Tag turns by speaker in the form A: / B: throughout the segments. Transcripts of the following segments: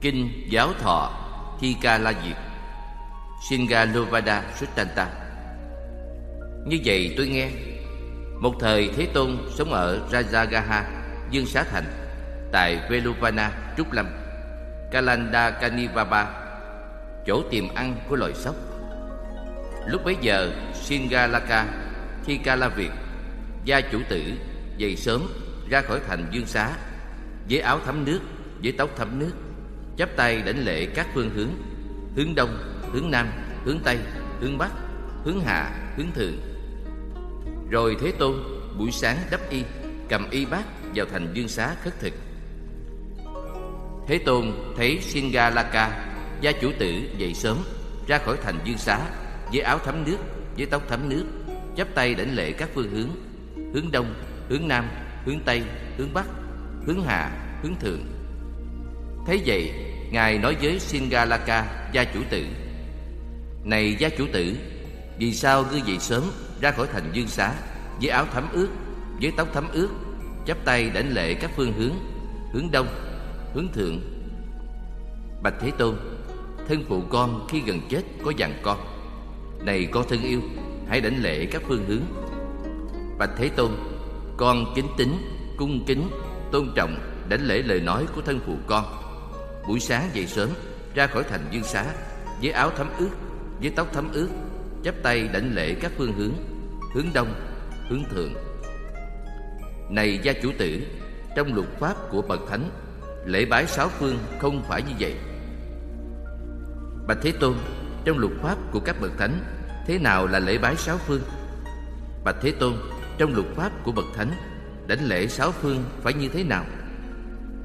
A: Kinh Giáo Thọ Thika La Diệt Singalovada Suttanta Như vậy tôi nghe Một thời Thế Tôn sống ở Rajagaha, Dương Xá Thành Tại veluvana Trúc Lâm Kalanda Kanivaba Chỗ tiềm ăn của loài sóc. Lúc bấy giờ Singalaka Thika La Việt Gia chủ tử dậy sớm ra khỏi thành Dương Xá Với áo thấm nước, với tóc thấm nước chắp tay đảnh lễ các phương hướng hướng đông, hướng nam, hướng tây, hướng bắc, hướng hạ, hướng thượng. Rồi thế tôn, buổi sáng đắp y, cầm y bát vào thành dương xá khất thực. Thế tôn thấy singalaka gia chủ tử, dậy sớm, ra khỏi thành dương xá, với áo thấm nước, với tóc thấm nước, chắp tay đảnh lễ các phương hướng hướng đông, hướng nam, hướng tây, hướng bắc, hướng hạ, hướng thượng. Thấy vậy ngài nói với singalaka gia chủ tử này gia chủ tử Vì sao ngươi dậy sớm ra khỏi thành dương xá Với áo thấm ướt Với tóc thấm ướt chắp tay đảnh lễ các phương hướng Hướng đông Hướng thượng? Bạch Thế Tôn Thân phụ con khi gần chết có dặn con Này con thân yêu Hãy đảnh lễ các phương hướng. Bạch Thế Tôn Con kính tính, cung kính, tôn trọng Đảnh lễ lời nói của thân phụ con. Buổi sáng dậy sớm, Ra khỏi thành dương xá, Với áo thấm ướt, với tóc thấm ướt, chắp tay đảnh lễ các phương hướng hướng đông, hướng thượng. Này gia chủ tử, trong luật pháp của bậc thánh, lễ bái sáu phương không phải như vậy. Bạch thế tôn, trong luật pháp của các bậc thánh, thế nào là lễ bái sáu phương? Bạch thế tôn, trong luật pháp của bậc thánh, đảnh lễ sáu phương phải như thế nào?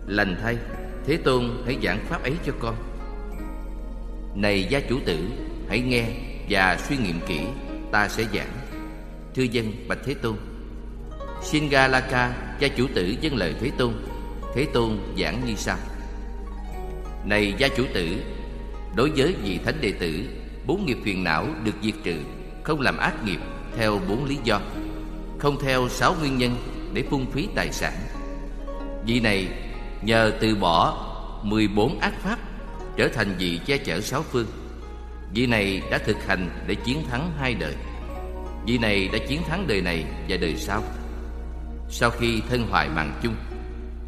A: Lành thay thế tôn hãy giảng pháp ấy cho con. Này gia chủ tử, Hãy nghe và suy nghiệm kỹ, Ta sẽ giảng. Thưa dân, Bạch Thế Tôn Singalaka gia chủ tử dân lời Thế Tôn. Thế Tôn giảng như sau. Này gia chủ tử, Đối với vị thánh đệ tử, Bốn nghiệp phiền não được diệt trừ, Không làm ác nghiệp theo bốn lý do, Không theo sáu nguyên nhân Để phung phí tài sản. Vị này nhờ từ bỏ 14 ác pháp, Trở thành vị che chở sáu phương. Vị này đã thực hành để chiến thắng hai đời. Vị này đã chiến thắng đời này và đời sau. Sau khi thân hoại mạng chung,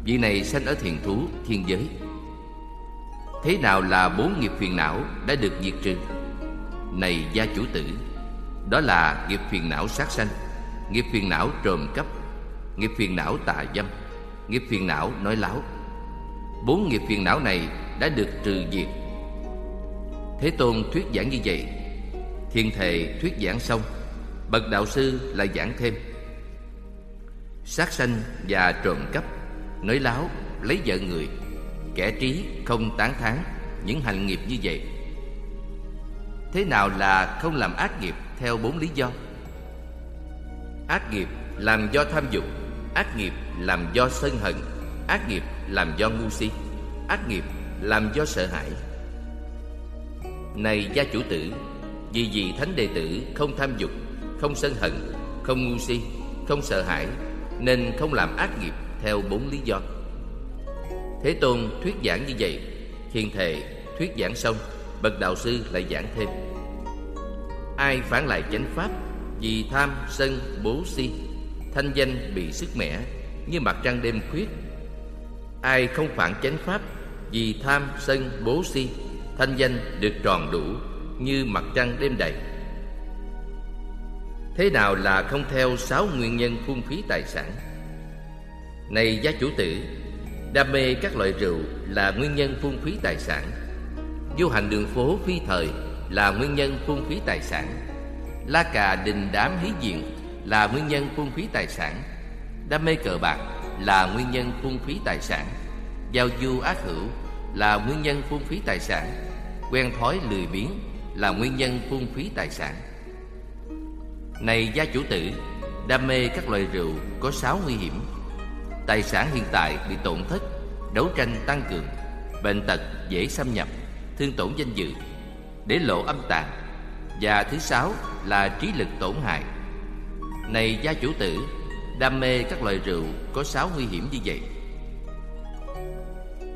A: Vị này sanh ở thiền thú, thiên giới. Thế nào là bốn nghiệp phiền não đã được diệt trừ? Này gia chủ tử, Đó là nghiệp phiền não sát sanh, Nghiệp phiền não trộm cắp, Nghiệp phiền não tà dâm, Nghiệp phiền não nói láo. Bốn nghiệp phiền não này đã được trừ diệt. Thế Tôn thuyết giảng như vậy Thiên thệ thuyết giảng xong Bậc đạo sư lại giảng thêm. Sát sanh và trộm cắp Nói láo, lấy vợ người Kẻ trí không tán thán Những hành nghiệp như vậy. Thế nào là không làm ác nghiệp Theo bốn lý do? Ác nghiệp làm do tham dục Ác nghiệp làm do sân hận Ác nghiệp làm do ngu si Ác nghiệp làm do sợ hãi. Này gia chủ tử Vì vị thánh đệ tử không tham dục Không sân hận Không ngu si Không sợ hãi Nên không làm ác nghiệp Theo bốn lý do? Thế Tôn thuyết giảng như vậy Hiền thệ thuyết giảng xong Bậc đạo sư lại giảng thêm. Ai phản lại chánh pháp Vì tham, sân, bố si Thanh danh bị sức mẻ Như mặt trăng đêm khuyết Ai không phản chánh pháp Vì tham, sân, bố si thanh danh được tròn đủ như mặt trăng đêm đầy. Thế nào là không theo sáu nguyên nhân phung phí tài sản? Này gia chủ tử đam mê các loại rượu là nguyên nhân phung phí tài sản. Du hành đường phố phi thời là nguyên nhân phung phí tài sản. La cà đình đám hí diện là nguyên nhân phung phí tài sản. Đam mê cờ bạc là nguyên nhân phung phí tài sản. Giao du ác hữu là nguyên nhân phung phí tài sản. Quen thói lười biếng là nguyên nhân phung phí tài sản. Này gia chủ tử, đam mê các loại rượu có sáu nguy hiểm. Tài sản hiện tại bị tổn thất, đấu tranh tăng cường, bệnh tật dễ xâm nhập, thương tổn danh dự, để lộ âm tàn. Và thứ sáu là trí lực tổn hại. Này gia chủ tử đam mê các loại rượu có sáu nguy hiểm như vậy.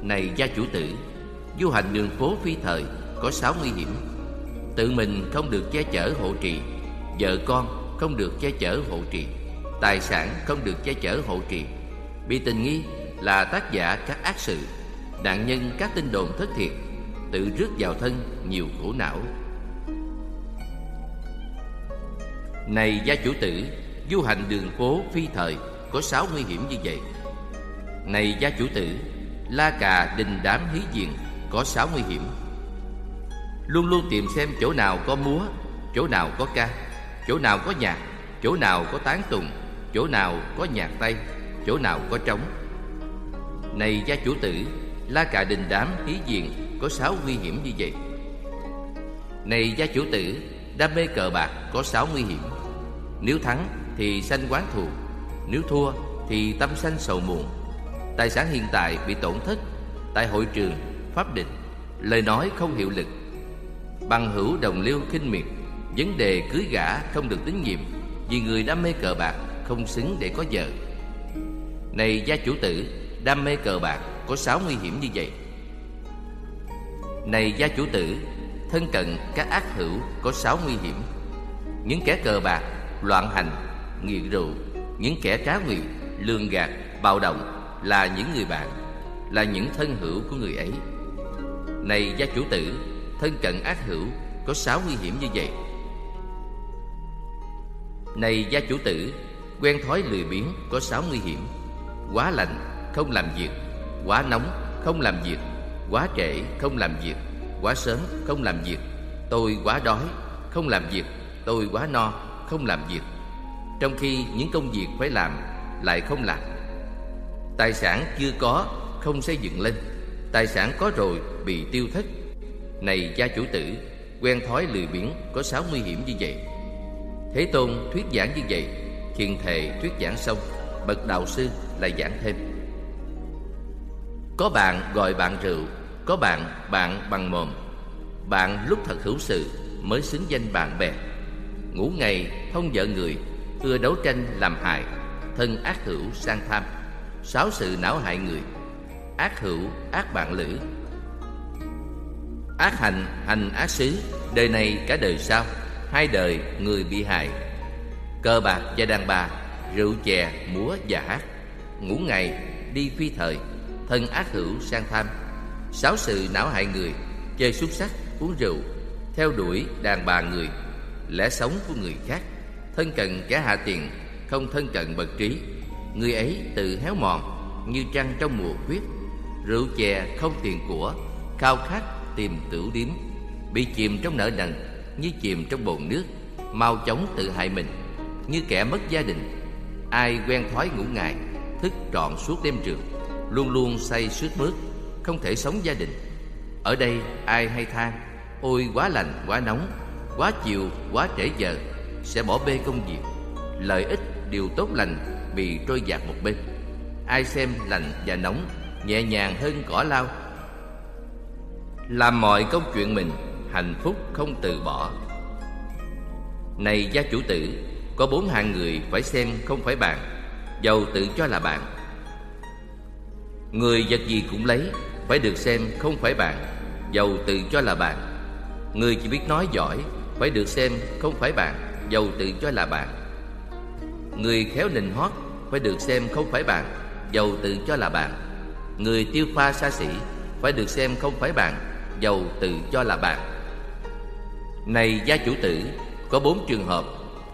A: Này gia chủ tử, Du hành đường phố phi thời Có sáu nguy hiểm. Tự mình không được che chở hộ trì, Vợ con không được che chở hộ trì, Tài sản không được che chở hộ trì. Bị tình nghi là tác giả các ác sự, Nạn nhân các tin đồn thất thiệt, Tự rước vào thân nhiều khổ não. Này gia chủ tử Du hành đường phố phi thời, Có sáu nguy hiểm như vậy. Này gia chủ tử, La cà đình đám hí diền Có sáu nguy hiểm. Luôn luôn tìm xem chỗ nào có múa, Chỗ nào có ca, Chỗ nào có nhạc, Chỗ nào có tán tùng, Chỗ nào có nhạc tay, Chỗ nào có trống. Này gia chủ tử, La cà đình đám hí diền Có sáu nguy hiểm như vậy. Này gia chủ tử, Đam mê cờ bạc có sáu nguy hiểm. Nếu thắng thì sanh quán thù. Nếu thua thì tâm sanh sầu muộn. Tài sản hiện tại bị tổn thất Tại hội trường, pháp định Lời nói không hiệu lực. Bằng hữu đồng liêu khinh miệt Vấn đề cưới gả không được tín nhiệm Vì người đam mê cờ bạc Không xứng để có vợ. Này gia chủ tử Đam mê cờ bạc có sáu nguy hiểm như vậy. Này gia chủ tử Thân cận các ác hữu có sáu nguy hiểm. Những kẻ cờ bạc, loạn hành, nghiện rượu. Những kẻ trá nguyện, lường gạt, bạo động Là những người bạn Là những thân hữu của người ấy. Này gia chủ tử Thân cận ác hữu có sáu nguy hiểm như vậy. Này gia chủ tử Quen thói lười biếng có sáu nguy hiểm. Quá lạnh, không làm việc. Quá nóng, không làm việc. Quá trễ, không làm việc. Quá sớm, không làm việc. Tôi quá đói, không làm việc. Tôi quá no, không làm việc. Trong khi những công việc phải làm Lại không làm. Tài sản chưa có, không xây dựng lên. Tài sản có rồi, bị tiêu thất. Này gia chủ tử Quen thói lười biếng có sáu nguy hiểm như vậy. Thế Tôn thuyết giảng như vậy Thiền thề thuyết giảng xong Bậc đạo sư lại giảng thêm. Có bạn gọi bạn rượu Có bạn bạn bằng mồm. Bạn lúc thật hữu sự Mới xứng danh bạn bè. Ngủ ngày thông vợ người Ưa đấu tranh làm hại, Thân ác hữu sang tham Sáu sự não hại người. Ác hữu, ác bạn lữ. Ác hành hành ác xứ, Đời này cả đời sau, Hai đời người bị hại. Cờ bạc và đàn bà, Rượu chè, múa và hát. Ngủ ngày, đi phi thời, Thân ác hữu sang tham Sáu sự não hại người, Chơi xúc sắc, uống rượu, Theo đuổi đàn bà người, Lẽ sống của người khác. Thân cận kẻ hạ tiền, Không thân cận bậc trí. Người ấy tự héo mòn, Như trăng trong mùa khuyết. Rượu chè không tiền của, Khao khát tìm tửu điếm. Bị chìm trong nợ nần, Như chìm trong bồn nước. Mau chóng tự hại mình, Như kẻ mất gia đình. Ai quen thói ngủ ngày Thức trọn suốt đêm trường. Luôn luôn say suốt bước Không thể sống gia đình. Ở đây ai hay than, Ôi quá lạnh quá nóng, Quá chiều, quá trễ giờ. Sẽ bỏ bê công việc. Lợi ích, điều tốt lành Bị trôi dạt một bên. Ai xem lành và nóng, Nhẹ nhàng hơn cỏ lao. Làm mọi công chuyện mình, Hạnh phúc không từ bỏ. Này gia chủ tử, Có bốn hạng người phải xem không phải bạn, giàu tự cho là bạn. Người vật gì cũng lấy, Phải được xem không phải bạn, giàu tự cho là bạn. Người chỉ biết nói giỏi, Phải được xem không phải bạn. Dầu tự cho là bạn Người khéo nịnh hót Phải được xem không phải bạn Dầu tự cho là bạn Người tiêu pha xa xỉ Phải được xem không phải bạn Dầu tự cho là bạn Này gia chủ tử Có bốn trường hợp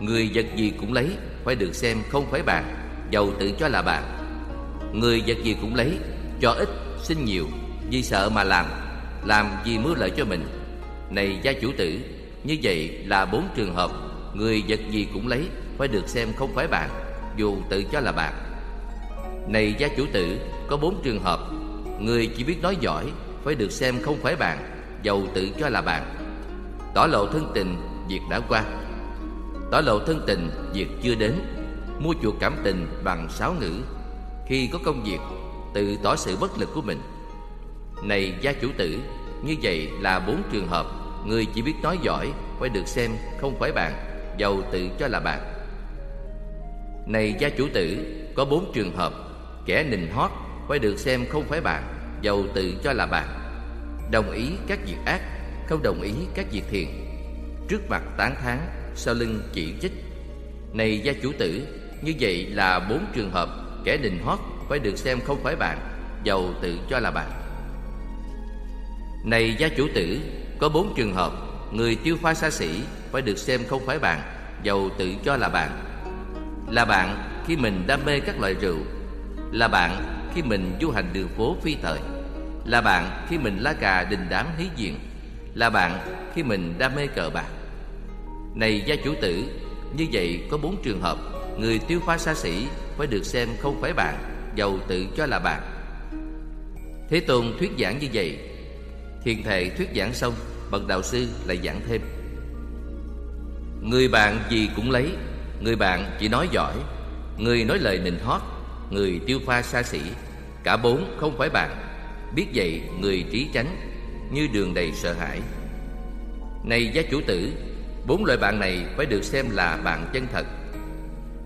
A: Người vật gì cũng lấy Phải được xem không phải bạn Dầu tự cho là bạn Người vật gì cũng lấy Cho ít, xin nhiều Vì sợ mà làm Làm vì mưu lợi cho mình. Này gia chủ tử Như vậy là bốn trường hợp. Người vật gì cũng lấy, Phải được xem không phải bạn, Dù tự cho là bạn. Này gia chủ tử, Có bốn trường hợp. Người chỉ biết nói giỏi, Phải được xem không phải bạn, Dầu tự cho là bạn. Tỏ lộ thân tình, Việc đã qua. Tỏ lộ thân tình, Việc chưa đến. Mua chuộc cảm tình bằng sáu ngữ. Khi có công việc, Tự tỏ sự bất lực của mình. Này gia chủ tử, Như vậy là bốn trường hợp. Người chỉ biết nói giỏi, Phải được xem không phải bạn. Dầu tự cho là bạn Này gia chủ tử, Có bốn trường hợp, Kẻ nịnh hót Phải được xem không phải bạn Dầu tự cho là bạn Đồng ý các việc ác, Không đồng ý các việc thiện. Trước mặt tán thán, Sau lưng chỉ trích. Này gia chủ tử, Như vậy là bốn trường hợp, Kẻ nịnh hót phải được xem không phải bạn Dầu tự cho là bạn Này gia chủ tử, Có bốn trường hợp Người tiêu pha xa xỉ Phải được xem không phải bạn Dầu tự cho là bạn. Là bạn khi mình đam mê các loại rượu. Là bạn khi mình du hành đường phố phi thời. Là bạn khi mình lá cà đình đám hí diện Là bạn khi mình đam mê cờ bạc. Này gia chủ tử, Như vậy có bốn trường hợp, Người tiêu pha xa xỉ Phải được xem không phải bạn Dầu tự cho là bạn. Thế Tôn thuyết giảng như vậy. Thiền thệ thuyết giảng xong Bậc đạo sư lại giảng thêm. Người bạn gì cũng lấy, Người bạn chỉ nói giỏi, Người nói lời nịnh hót, Người tiêu pha xa xỉ, Cả bốn không phải bạn. Biết vậy, người trí chánh, Như đường đầy sợ hãi. Này gia chủ tử, Bốn loại bạn này phải được xem là bạn chân thật.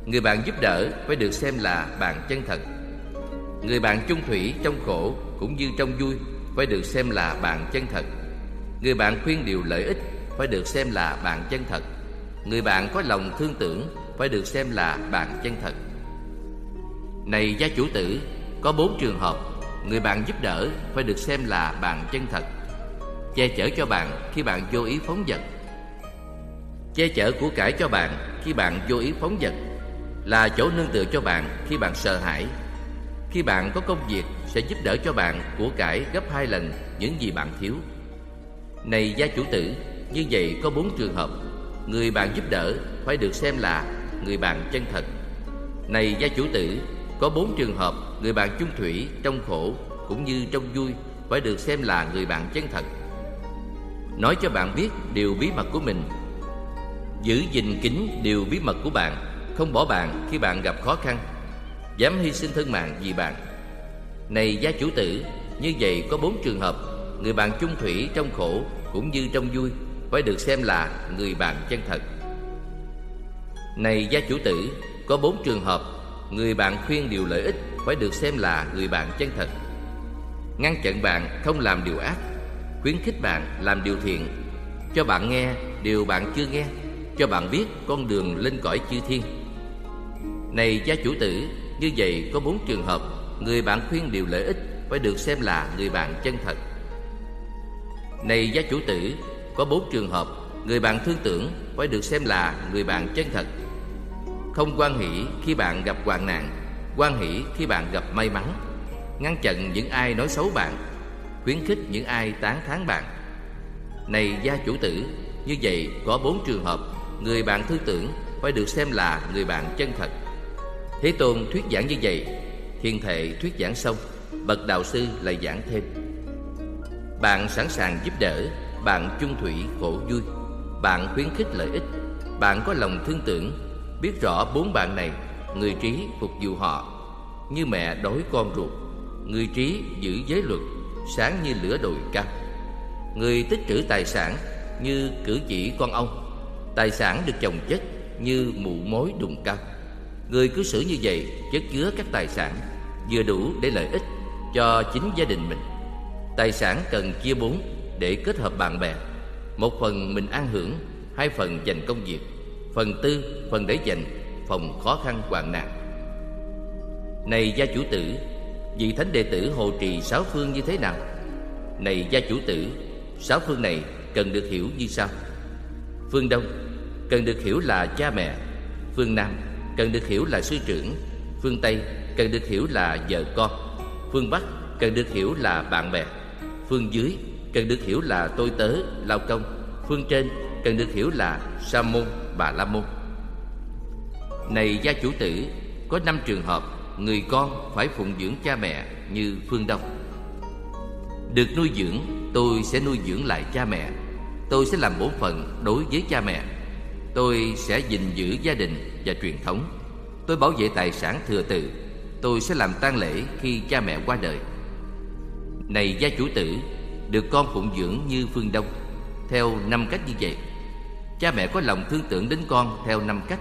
A: Người bạn giúp đỡ phải được xem là bạn chân thật. Người bạn chung thủy trong khổ cũng như trong vui phải được xem là bạn chân thật. Người bạn khuyên điều lợi ích phải được xem là bạn chân thật. Người bạn có lòng thương tưởng phải được xem là bạn chân thật. Này gia chủ tử, có bốn trường hợp Người bạn giúp đỡ phải được xem là bạn chân thật. Che chở cho bạn khi bạn vô ý phóng vật, Che chở của cải cho bạn khi bạn vô ý phóng vật Là chỗ nương tựa cho bạn khi bạn sợ hãi. Khi bạn có công việc sẽ giúp đỡ cho bạn của cải gấp hai lần những gì bạn thiếu. Này gia chủ tử, như vậy có bốn trường hợp. Người bạn giúp đỡ phải được xem là người bạn chân thật. Này gia chủ tử, có bốn trường hợp người bạn chung thủy trong khổ cũng như trong vui phải được xem là người bạn chân thật. Nói cho bạn biết điều bí mật của mình. Giữ gìn kín điều bí mật của bạn Không bỏ bạn khi bạn gặp khó khăn. Dám hy sinh thân mạng vì bạn. Này gia chủ tử Như vậy có bốn trường hợp Người bạn chung thủy trong khổ cũng như trong vui, Phải được xem là người bạn chân thật. Này gia chủ tử, Có bốn trường hợp, Người bạn khuyên điều lợi ích Phải được xem là người bạn chân thật. Ngăn chặn bạn không làm điều ác, Khuyến khích bạn làm điều thiện, Cho bạn nghe điều bạn chưa nghe, Cho bạn biết con đường lên cõi chư thiên. Này gia chủ tử, Như vậy có bốn trường hợp, Người bạn khuyên điều lợi ích Phải được xem là người bạn chân thật. Này gia chủ tử, Có bốn trường hợp Người bạn thương tưởng Phải được xem là người bạn chân thật. Không quan hỷ khi bạn gặp hoạn nạn, Quan hỷ khi bạn gặp may mắn. Ngăn chặn những ai nói xấu bạn, Khuyến khích những ai tán thán bạn. Này gia chủ tử, Như vậy có bốn trường hợp Người bạn thương tưởng Phải được xem là người bạn chân thật. Thế Tôn thuyết giảng như vậy Thiên thệ thuyết giảng xong, Bậc đạo sư lại giảng thêm. Bạn sẵn sàng giúp đỡ, Bạn chung thủy khổ vui. Bạn khuyến khích lợi ích, Bạn có lòng thương tưởng, Biết rõ bốn bạn này, Người trí phục vụ họ. Như mẹ đối con ruột, Người trí giữ giới luật, Sáng như lửa đồi cao. Người tích trữ tài sản Như cử chỉ con ông, Tài sản được chồng chất Như mụ mối đùng cao. Người cứ xử như vậy chất chứa các tài sản, Vừa đủ để lợi ích Cho chính gia đình mình. Tài sản cần chia bốn Để kết hợp bạn bè. Một phần mình an hưởng, Hai phần dành công việc. Phần tư, phần để dành, Phòng khó khăn, hoạn nạn. Này gia chủ tử, Vị thánh đệ tử hộ trì sáu phương như thế nào? Này gia chủ tử, Sáu phương này cần được hiểu như sau. Phương Đông, Cần được hiểu là cha mẹ. Phương Nam, Cần được hiểu là sư trưởng. Phương Tây, Cần được hiểu là vợ con. Phương Bắc, Cần được hiểu là bạn bè. Phương dưới Cần được hiểu là tôi tớ, lao công Phương trên Cần được hiểu là sa môn, bà la môn Này gia chủ tử Có năm trường hợp người con phải phụng dưỡng cha mẹ như phương Đông. Được nuôi dưỡng, tôi sẽ nuôi dưỡng lại cha mẹ. Tôi sẽ làm bổn phận đối với cha mẹ. Tôi sẽ gìn giữ gia đình và truyền thống. Tôi bảo vệ tài sản thừa tự. Tôi sẽ làm tang lễ khi cha mẹ qua đời. Này gia chủ tử, được con phụng dưỡng như phương Đông, theo năm cách như vậy. Cha mẹ có lòng thương tưởng đến con theo năm cách,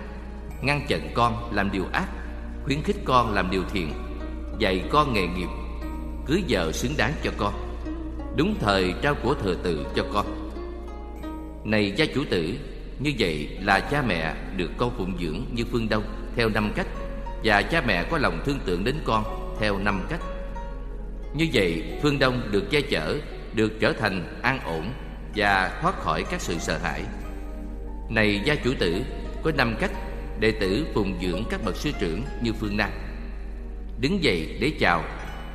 A: ngăn chặn con làm điều ác khuyến khích con làm điều thiện dạy con nghề nghiệp cưới vợ xứng đáng cho con Đúng thời trao của thừa tự cho con Này gia chủ tử Như vậy là cha mẹ được con phụng dưỡng như phương Đông Theo năm cách Và cha mẹ có lòng thương tưởng đến con Theo năm cách như vậy, phương Đông được che chở, Được trở thành an ổn Và thoát khỏi các sự sợ hãi. Này gia chủ tử, Có năm cách đệ tử phụng dưỡng các bậc sư trưởng như phương Nam. Đứng dậy để chào,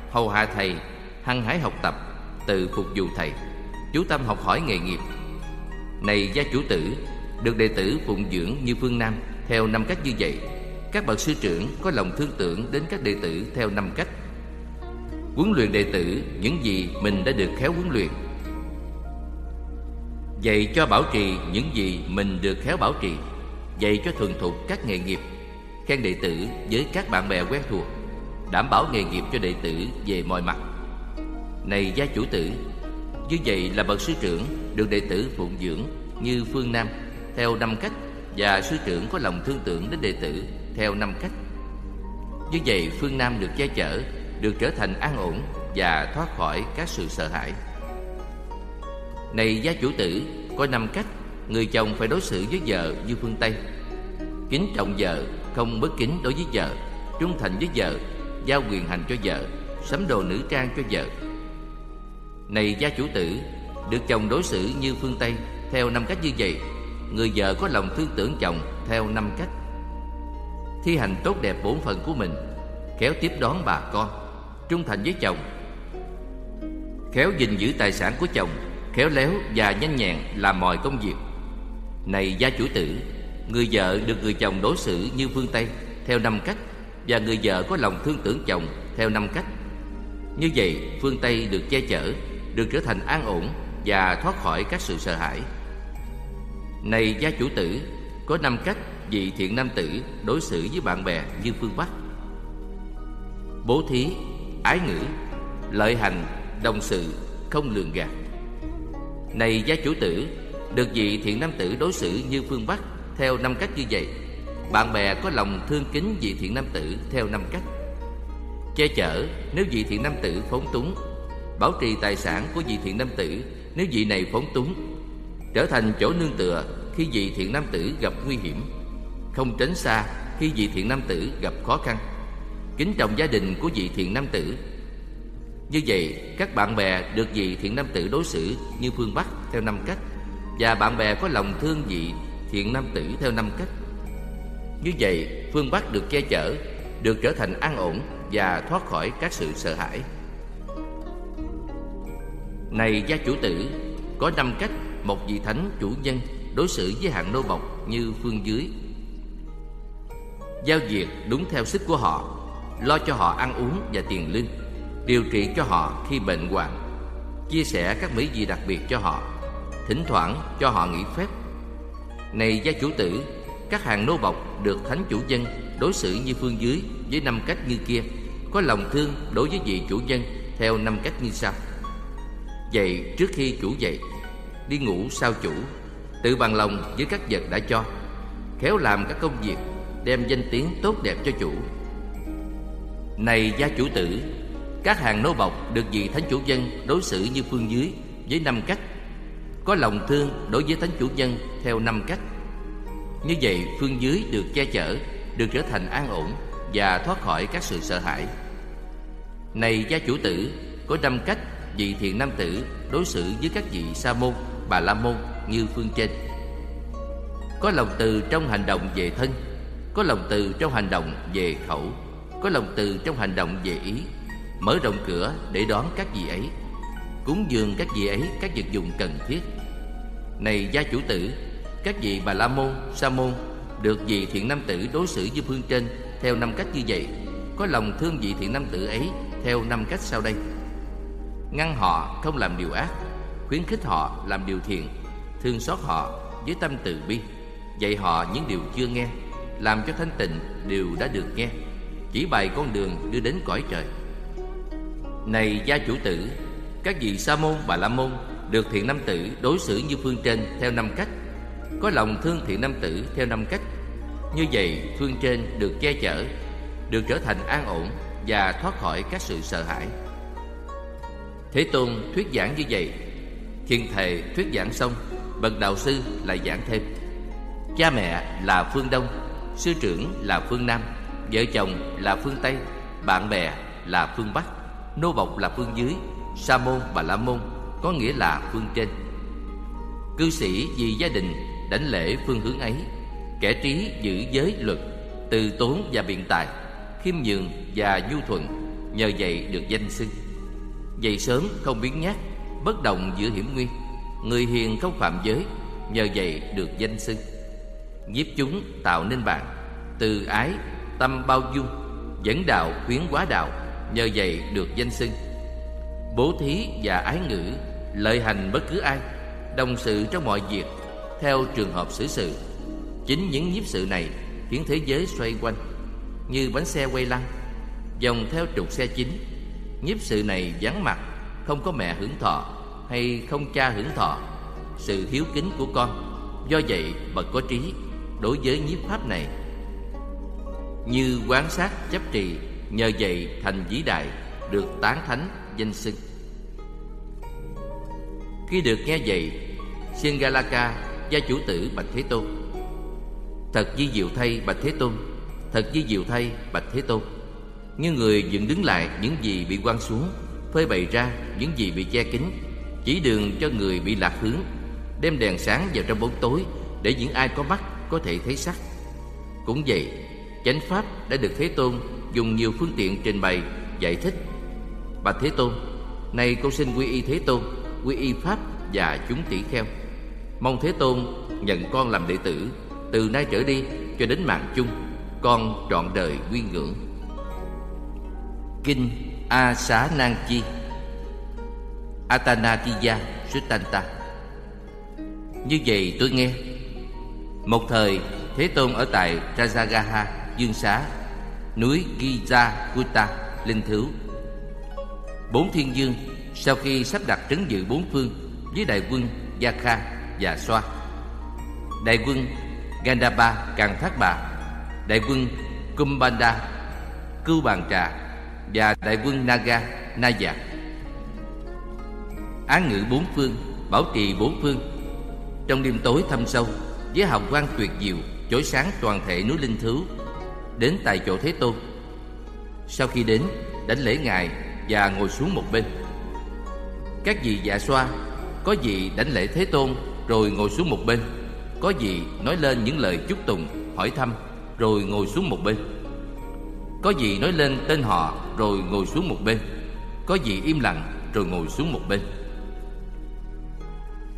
A: Hầu hạ thầy, Hăng hái học tập, Tự phục vụ thầy. Chú tâm học hỏi nghề nghiệp. Này gia chủ tử, Được đệ tử phụng dưỡng như phương Nam Theo năm cách như vậy, Các bậc sư trưởng có lòng thương tưởng Đến các đệ tử theo năm cách Huấn luyện đệ tử Những gì mình đã được khéo huấn luyện. Dạy cho bảo trì những gì mình được khéo bảo trì, Dạy cho thuần thục các nghề nghiệp, Khen đệ tử với các bạn bè quen thuộc, Đảm bảo nghề nghiệp cho đệ tử về mọi mặt. Này gia chủ tử, Như vậy là bậc sư trưởng Được đệ tử phụng dưỡng như phương Nam Theo năm cách Và sư trưởng có lòng thương tưởng đến đệ tử Theo năm cách. Như vậy phương Nam được che chở được trở thành an ổn Và thoát khỏi các sự sợ hãi. Này gia chủ tử, Có năm cách, Người chồng phải đối xử với vợ như phương Tây. Kính trọng vợ, Không bất kính đối với vợ, Trung thành với vợ, Giao quyền hành cho vợ, Sắm đồ nữ trang cho vợ. Này gia chủ tử, Được chồng đối xử như phương Tây Theo năm cách như vậy, Người vợ có lòng thương tưởng chồng Theo năm cách. Thi hành tốt đẹp bổn phận của mình, Khéo tiếp đón bà con. Trung thành với chồng. Khéo gìn giữ tài sản của chồng, Khéo léo và nhanh nhẹn làm mọi công việc. Này gia chủ tử, Người vợ được người chồng đối xử như phương Tây Theo năm cách Và người vợ có lòng thương tưởng chồng Theo năm cách. Như vậy, phương Tây được che chở, Được trở thành an ổn Và thoát khỏi các sự sợ hãi. Này gia chủ tử, Có năm cách vị thiện nam tử Đối xử với bạn bè như phương Bắc. Bố thí Ái ngữ, Lợi hành, Đồng sự, Không lường gạt. Này gia chủ tử, Được vị thiện nam tử đối xử như phương Bắc theo năm cách như vậy, bạn bè có lòng thương kính vị thiện nam tử theo năm cách. Che chở, nếu vị thiện nam tử phóng túng, bảo trì tài sản của vị thiện nam tử, nếu vị này phóng túng, trở thành chỗ nương tựa khi vị thiện nam tử gặp nguy hiểm, không tránh xa khi vị thiện nam tử gặp khó khăn kính trọng gia đình của vị thiện nam tử. Như vậy, các bạn bè được vị thiện nam tử đối xử như phương bắc theo năm cách, và bạn bè có lòng thương vị thiện nam tử theo năm cách. Như vậy, phương bắc được che chở, được trở thành an ổn và thoát khỏi các sự sợ hãi. Này gia chủ tử, có năm cách một vị thánh chủ nhân đối xử với hạng nô bộc như phương dưới. Giao việc đúng theo sức của họ lo cho họ ăn uống và tiền lương, điều trị cho họ khi bệnh hoạn, chia sẻ các mỹ vị đặc biệt cho họ, thỉnh thoảng cho họ nghỉ phép. Này gia chủ tử, Các hàng nô bọc được thánh chủ dân Đối xử như phương dưới với năm cách như kia, Có lòng thương đối với vị chủ dân Theo năm cách như sau. Dậy trước khi chủ dậy, Đi ngủ sau chủ, Tự bằng lòng với các vật đã cho, Khéo làm các công việc, Đem danh tiếng tốt đẹp cho chủ. Này gia chủ tử Các hàng nô bọc được vị thánh chủ dân Đối xử như phương dưới với năm cách có lòng thương đối với thánh chủ dân theo năm cách. Như vậy, phương dưới được che chở, được trở thành an ổn và thoát khỏi các sự sợ hãi. Này gia chủ tử, có năm cách vị thiện nam tử đối xử với các vị sa môn, bà la môn như phương trên. Có lòng từ trong hành động về thân, có lòng từ trong hành động về khẩu, có lòng từ trong hành động về ý, mở rộng cửa để đón các vị ấy. Cúng dường các vị ấy các vật dụng cần thiết. Này gia chủ tử các vị bà la môn sa môn được vị thiện nam tử đối xử như phương trên theo năm cách như vậy có lòng thương vị thiện nam tử ấy theo năm cách sau đây. Ngăn họ không làm điều ác khuyến khích họ làm điều thiện thương xót họ với tâm từ bi dạy họ những điều chưa nghe làm cho thanh tịnh điều đã được nghe chỉ bày con đường đưa đến cõi trời. Này gia chủ tử, các vị sa môn bà la môn được thiện nam tử đối xử như phương trên theo năm cách, có lòng thương thiện nam tử theo năm cách. Như vậy, phương trên được che chở, được trở thành an ổn và thoát khỏi các sự sợ hãi. Thế Tôn thuyết giảng như vậy, Thiền thề thuyết giảng xong, Bậc đạo sư lại giảng thêm. Cha mẹ là phương Đông, Sư trưởng là phương Nam. Vợ chồng là phương Tây Bạn bè là phương Bắc Nô bộc là phương dưới Sa môn và la môn Có nghĩa là phương trên. Cư sĩ vì gia đình đánh lễ phương hướng ấy Kẻ trí giữ giới luật Từ tốn và biện tài Khiêm nhường và nhu thuận Nhờ vậy được danh xưng. Dậy sớm không biến nhát Bất động giữa hiểm nguy Người hiền không phạm giới Nhờ vậy được danh xưng. Nhiếp chúng tạo nên bạn Từ ái, tâm bao dung, Dẫn đạo khuyến quá đạo, Nhờ vậy được danh xưng. Bố thí và ái ngữ, Lợi hành bất cứ ai, Đồng sự trong mọi việc, Theo trường hợp xử sự. Chính những nhiếp sự này Khiến thế giới xoay quanh, Như bánh xe quay lăn, Dòng theo trục xe chính. Nhiếp sự này vắng mặt, Không có mẹ hưởng thọ Hay không cha hưởng thọ, Sự hiếu kính của con. Do vậy bậc có trí, Đối với nhiếp pháp này như quán sát chấp trì, Nhờ vậy thành vĩ đại, Được tán thánh, danh xưng. Khi được nghe vậy Singalaka gia chủ tử Bạch Thế Tôn. Thật di diệu thay Bạch Thế Tôn, Thật di diệu thay Bạch Thế Tôn. Như người dựng đứng lại những gì bị quăng xuống, Phơi bày ra những gì bị che kín, Chỉ đường cho người bị lạc hướng, Đem đèn sáng vào trong bóng tối Để những ai có mắt có thể thấy sắc. Cũng vậy Chánh Pháp đã được Thế Tôn dùng nhiều phương tiện trình bày, giải thích. Bạch Thế Tôn nay con xin quy y Thế Tôn Quy y Pháp và chúng tỷ kheo. Mong Thế Tôn nhận con làm đệ tử Từ nay trở đi cho đến mạng chung Con trọn đời quy ngưỡng. Kinh A Xá Nan Chi Atanatiya Suttanta Như vậy tôi nghe Một thời Thế Tôn ở tại Rajagaha, Dương Xá Núi Giza Kuta, Linh Thứu Bốn thiên dương Sau khi sắp đặt trấn giữ bốn phương Với đại quân Yakha và Xoa Đại quân gandapa Càng Thác Bà Đại quân Kumbanda Cưu Bàn Trà Và đại quân Naga Naya. Án ngữ bốn phương Bảo trì bốn phương. Trong đêm tối thâm sâu Với hào quang tuyệt diệu Chói sáng toàn thể núi Linh Thứu Đến tại chỗ Thế Tôn. Sau khi đến Đánh lễ Ngài Và ngồi xuống một bên. Các vị dạ xoa Có vị đánh lễ Thế Tôn Rồi ngồi xuống một bên? Có vị nói lên những lời chúc tùng, Hỏi thăm Rồi ngồi xuống một bên? Có vị nói lên tên họ Rồi ngồi xuống một bên? Có vị im lặng Rồi ngồi xuống một bên?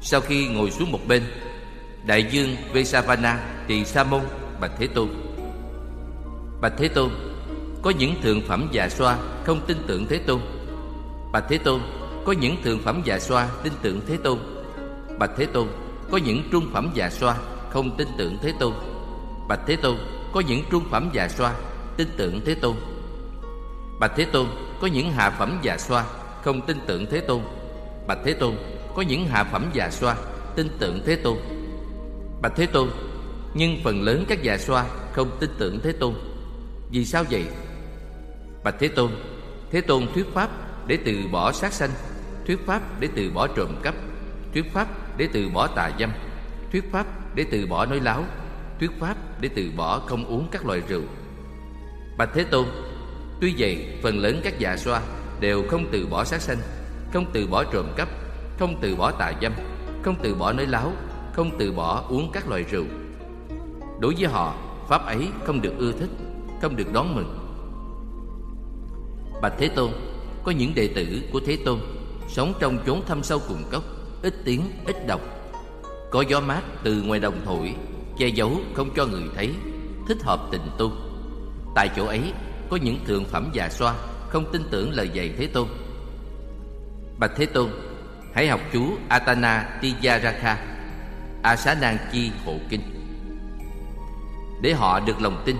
A: Sau khi ngồi xuống một bên Đại dương Vesavana Tỳ Sa Môn Bạch Thế Tôn Bạch Thế Tôn, Có những thượng phẩm già xoa Không tin tưởng Thế Tôn. Bạch Thế Tôn, Có những thượng phẩm già xoa tin tưởng Thế Tôn. Bạch Thế Tôn, Có những trung phẩm già xoa Không tin tưởng Thế Tôn. Bạch Thế Tôn, Có những trung phẩm già xoa Tin tưởng Thế Tôn. Bạch Thế Tôn, Có những hạ phẩm già xoa Không tin tưởng Thế Tôn. Bạch Thế Tôn, Có những hạ phẩm già xoa Tin tưởng Thế Tôn. Bạch Thế Tôn, Nhưng phần lớn các già xoa Không tin tưởng Thế Tôn. Vì sao vậy? Bạch Thế Tôn Thế Tôn thuyết pháp để từ bỏ sát sanh Thuyết pháp để từ bỏ trộm cắp Thuyết pháp để từ bỏ tà dâm Thuyết pháp để từ bỏ nói láo Thuyết pháp để từ bỏ không uống các loại rượu Bạch Thế Tôn Tuy vậy phần lớn các già xoa Đều không từ bỏ sát sanh Không từ bỏ trộm cắp Không từ bỏ tà dâm Không từ bỏ nói láo Không từ bỏ uống các loại rượu Đối với họ Pháp ấy không được ưa thích không được đón mừng. Bạch Thế Tôn Có những đệ tử của Thế Tôn Sống trong chốn thâm sâu cùng cốc Ít tiếng, ít đọc. Có gió mát từ ngoài đồng thổi Che giấu không cho người thấy Thích hợp tình tu. Tại chỗ ấy có những thượng phẩm già xoa Không tin tưởng lời dạy Thế Tôn. Bạch Thế Tôn Hãy học chú Atana Tijaraka Asanan Chi Hộ Kinh. Để họ được lòng tin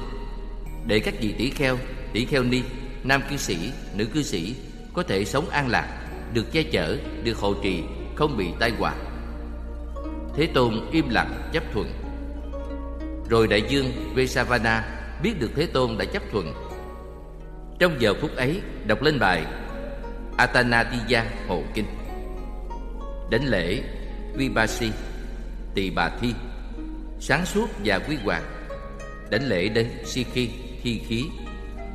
A: để các vị tỷ kheo, tỷ kheo ni Nam cư sĩ, nữ cư sĩ Có thể sống an lạc Được che chở, được hộ trì Không bị tai họa. Thế Tôn im lặng chấp thuận. Rồi đại dương Vesavana Biết được Thế Tôn đã chấp thuận. Trong giờ phút ấy đọc lên bài Atanatiya Hộ Kinh. Đến lễ Vipassi Tỳ Bà Thi Sáng suốt và quý hoàng. Đến lễ đến Sikhi khi Khí,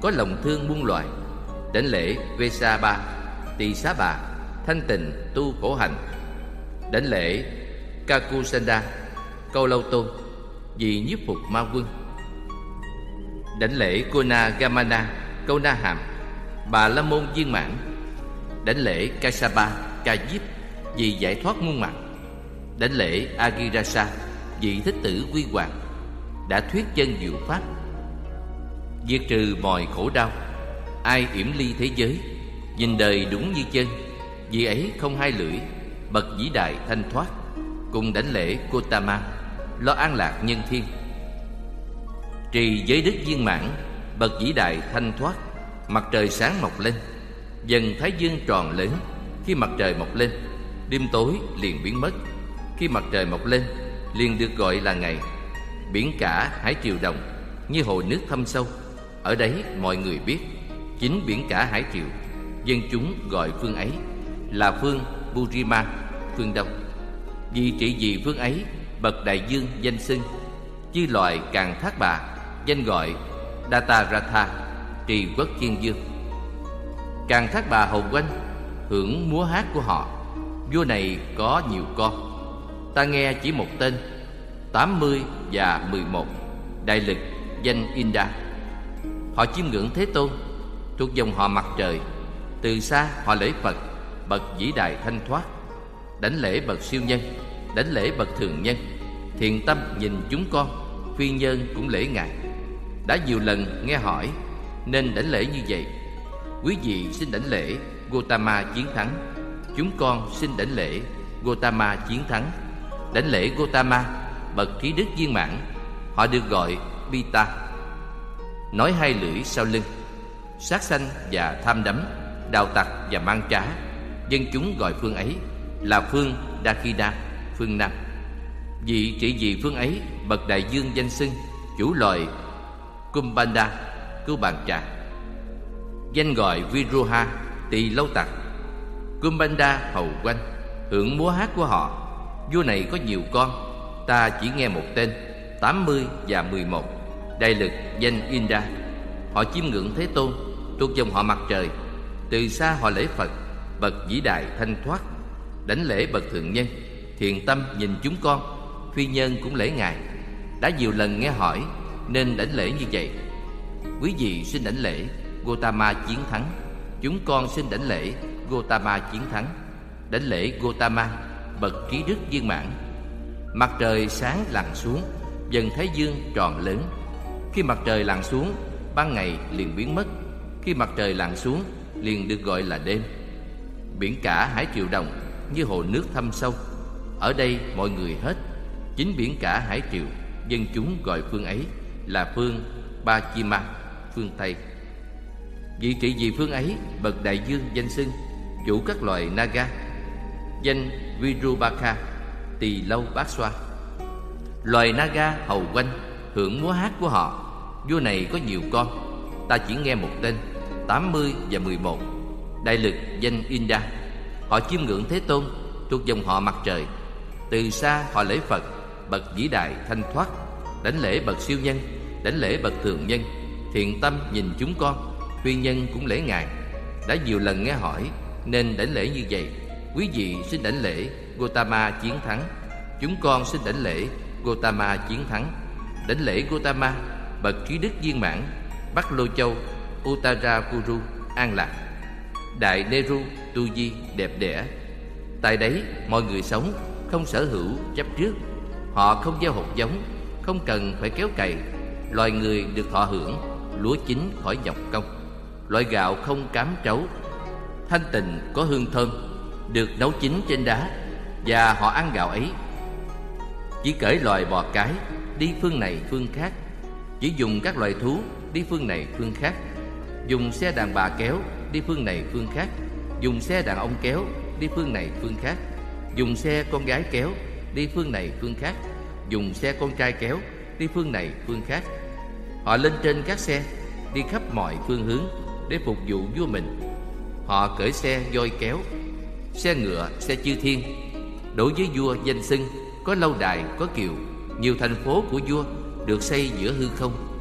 A: Có lòng thương muôn loài. Đến lễ Vesaba, Tỳ Xá Bà, Thanh tịnh tu khổ hành. Đến lễ Kakusanda, Câu Lâu Tôn, Vì nhiếp phục ma quân. Đảnh lễ Kona Gamana Câu Na Hàm, Bà La Môn Viên Mãn. Đảnh lễ Kasapa Ca Diếp, Vì giải thoát muôn mặt Đảnh lễ Agirasa Vị thích tử quy hoàng, Đã thuyết chân diệu pháp. Diệt trừ mọi khổ đau. Ai yểm ly thế giới, Nhìn đời đúng như chân Vì ấy không hai lưỡi, Bậc vĩ đại thanh thoát, Cùng đảnh lễ Gotama, Lo an lạc nhân thiên. Trì giới đức viên mãn, Bậc vĩ đại thanh thoát, Mặt trời sáng mọc lên, Dần thái dương tròn lớn. Khi mặt trời mọc lên, Đêm tối liền biến mất. Khi mặt trời mọc lên, liền được gọi là ngày. Biển cả hải triều đồng, Như hồ nước thâm sâu. Ở đấy mọi người biết, Chính biển cả hải triều, Dân chúng gọi phương ấy Là phương Burima, Phương Đông. Vì trị vì phương ấy, Bậc đại dương danh xưng, Chư loại càng thác bà, Danh gọi Dataratha Trì quốc thiên dương. Càng thác bà hầu quanh, Hưởng múa hát của họ, Vua này có nhiều con. Ta nghe chỉ một tên 80 và 11 Đại lực danh Inda. Họ chiêm ngưỡng Thế Tôn. Thuộc dòng họ mặt trời, Từ xa họ lễ Phật, Bậc vĩ đại thanh thoát. Đánh lễ bậc siêu nhân, Đánh lễ bậc thường nhân. Thiền tâm nhìn chúng con, Phi nhân cũng lễ Ngài. Đã nhiều lần nghe hỏi, Nên đánh lễ như vậy. Quý vị xin đảnh lễ Gotama chiến thắng. Chúng con xin đảnh lễ Gotama chiến thắng. Đảnh lễ Gotama Bậc trí đức viên mãn. Họ được gọi Pita. Nói hai lưỡi sau lưng. Sát sanh và tham đắm, Đào tặc và mang trá Dân chúng gọi phương ấy Là phương Dakida Phương Nam. Vị trị vì phương ấy, Bậc đại dương danh xưng, Chủ loài Kumbanda, Cứu bàn trà. Danh gọi Viruha Tỳ lâu tặc Kumbanda hầu quanh, Hưởng múa hát của họ. Vua này có nhiều con, Ta chỉ nghe một tên 80 và 11 Đại lực danh Indra. Họ chiêm ngưỡng Thế Tôn, Thuộc dòng họ mặt trời. Từ xa họ lễ Phật, Bậc vĩ đại thanh thoát Đánh lễ bậc thượng nhân Thiền tâm nhìn chúng con, Phi nhân cũng lễ Ngài. Đã nhiều lần nghe hỏi, Nên đảnh lễ như vậy. Quý vị xin đảnh lễ Gotama chiến thắng. Chúng con xin đảnh lễ Gotama chiến thắng. Đảnh lễ Gotama Bậc trí đức viên mãn. Mặt trời sáng lặn xuống, Dần thái dương tròn lớn. Khi mặt trời lặn xuống, Ban ngày liền biến mất. Khi mặt trời lặn xuống, liền được gọi là đêm. Biển cả hải triều đồng Như hồ nước thâm sâu. Ở đây mọi người hết. Chính biển cả hải triều, Dân chúng gọi phương ấy là phương Ba chi ma Phương Tây. Vị trị vì phương ấy? Bậc đại dương danh xưng, Chủ các loài Naga. Danh Virubaka Tỳ lâu bát xoa. Loài Naga hầu quanh Hưởng múa hát của họ. Vua này có nhiều con. Ta chỉ nghe một tên 80 và 11 Đại lực danh Inda. Họ chiêm ngưỡng Thế Tôn, Thuộc dòng họ mặt trời. Từ xa họ lễ Phật, Bậc vĩ đại thanh thoát, Đánh lễ bậc siêu nhân, Đánh lễ bậc thường nhân. Thiện tâm nhìn chúng con, Phi nhân cũng lễ Ngài. Đã nhiều lần nghe hỏi, Nên đảnh lễ như vậy. Quý vị xin đảnh lễ Gotama chiến thắng. Chúng con xin đảnh lễ Gotama chiến thắng. Đảnh lễ Gotama Bậc trí đức viên mãn, Bắc Lô Châu, Uttara Kuru An Lạc. Đại Neru Tu Di, đẹp đẽ. Tại đấy, mọi người sống, Không sở hữu, chấp trước. Họ không gieo hột giống, Không cần phải kéo cày. Loài người được thọ hưởng, Lúa chín khỏi nhọc công. Loại gạo không cám trấu. Thanh tịnh có hương thơm, Được nấu chín trên đá, Và họ ăn gạo ấy. Chỉ cởi loài bò cái Đi phương này phương khác. Chỉ dùng các loài thú Đi phương này phương khác. Dùng xe đàn bà kéo Đi phương này phương khác. Dùng xe đàn ông kéo Đi phương này phương khác. Dùng xe con gái kéo Đi phương này phương khác. Dùng xe con trai kéo Đi phương này phương khác. Họ lên trên các xe Đi khắp mọi phương hướng để phục vụ vua mình. Họ cởi xe voi kéo Xe ngựa, xe chư thiên. Đối với vua danh xưng Có lâu đài, có kiều nhiều thành phố của vua Được xây giữa hư không.